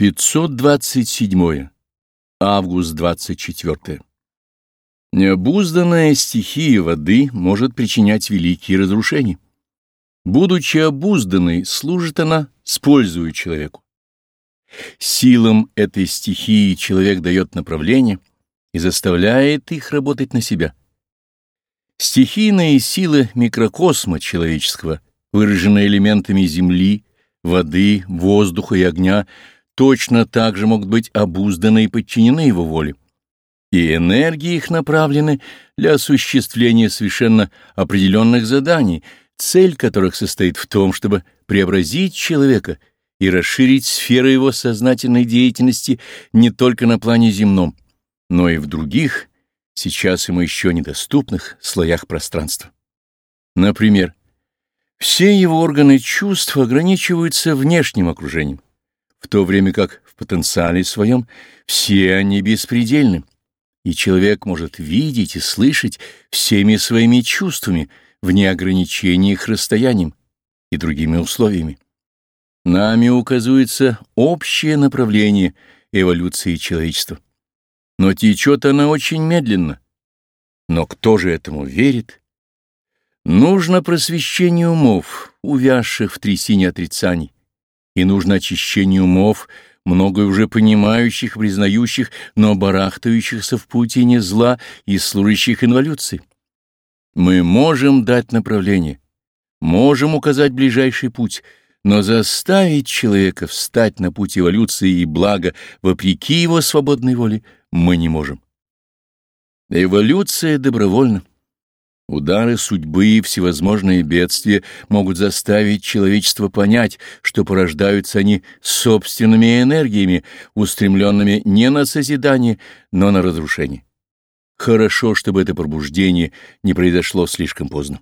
527. Август 24. Необузданная стихия воды может причинять великие разрушения. Будучи обузданной, служит она с пользою человеку. Силам этой стихии человек дает направление и заставляет их работать на себя. Стихийные силы микрокосма человеческого, выраженные элементами земли, воды, воздуха и огня, точно так же могут быть обузданы и подчинены его воле. И энергии их направлены для осуществления совершенно определенных заданий, цель которых состоит в том, чтобы преобразить человека и расширить сферы его сознательной деятельности не только на плане земном, но и в других, сейчас ему еще недоступных, слоях пространства. Например, все его органы чувств ограничиваются внешним окружением в то время как в потенциале своем все они беспредельны, и человек может видеть и слышать всеми своими чувствами, вне ограничений их расстоянием и другими условиями. Нами указывается общее направление эволюции человечества. Но течет она очень медленно. Но кто же этому верит? Нужно просвещение умов, увязших в трясине отрицаний и нужно очищение умов, многое уже понимающих, признающих, но барахтающихся в паутине зла и служащих инволюции. Мы можем дать направление, можем указать ближайший путь, но заставить человека встать на путь эволюции и блага вопреки его свободной воле мы не можем. Эволюция добровольна. Удары судьбы и всевозможные бедствия могут заставить человечество понять, что порождаются они собственными энергиями, устремленными не на созидание, но на разрушение. Хорошо, чтобы это пробуждение не произошло слишком поздно.